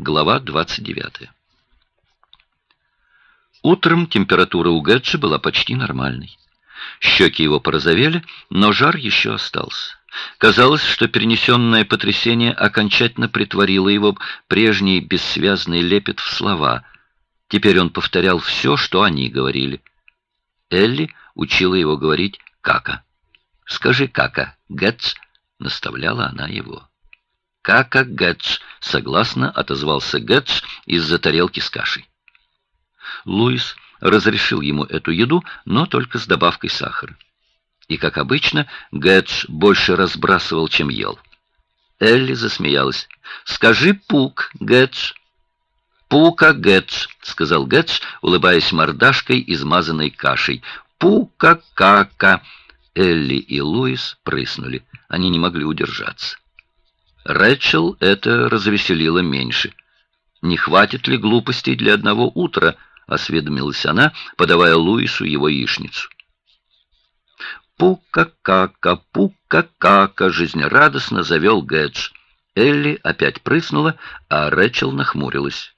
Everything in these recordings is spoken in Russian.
Глава 29. Утром температура у Гэджи была почти нормальной. Щеки его порозовели, но жар еще остался. Казалось, что перенесенное потрясение окончательно притворило его прежний бессвязный лепет в слова. Теперь он повторял все, что они говорили. Элли учила его говорить «кака». «Скажи «кака», Гэтс», — наставляла она его. «Кака Гэтс», — согласно отозвался Гэтс из-за тарелки с кашей. Луис разрешил ему эту еду, но только с добавкой сахара. И, как обычно, Гэтс больше разбрасывал, чем ел. Элли засмеялась. «Скажи пук, Гэтс». «Пука Гэтс», — сказал Гэтс, улыбаясь мордашкой, измазанной кашей. «Пука-кака». Элли и Луис прыснули. Они не могли удержаться. Рэчел это развеселило меньше. «Не хватит ли глупостей для одного утра?» — осведомилась она, подавая Луису его яичницу. «Пука-кака, пука-кака!» — жизнерадостно завел Гэдж. Элли опять прыснула, а Рэчел нахмурилась.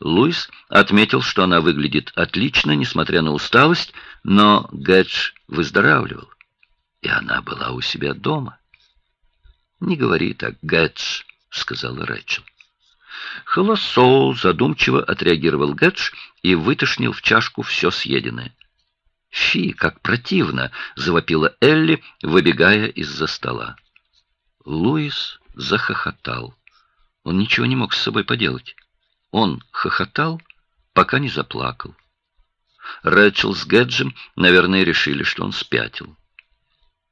Луис отметил, что она выглядит отлично, несмотря на усталость, но Гэдж выздоравливал, и она была у себя дома. «Не говори так, Гэтч», — сказала Рэчел. «Холосо», — задумчиво отреагировал Гэтч и вытошнил в чашку все съеденное. «Фи, как противно!» — завопила Элли, выбегая из-за стола. Луис захохотал. Он ничего не мог с собой поделать. Он хохотал, пока не заплакал. Рэчел с Гэджем, наверное, решили, что он спятил.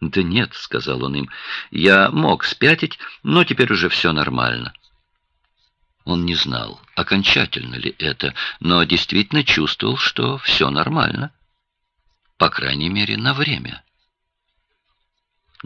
«Да нет», — сказал он им, — «я мог спятить, но теперь уже все нормально». Он не знал, окончательно ли это, но действительно чувствовал, что все нормально. По крайней мере, на время.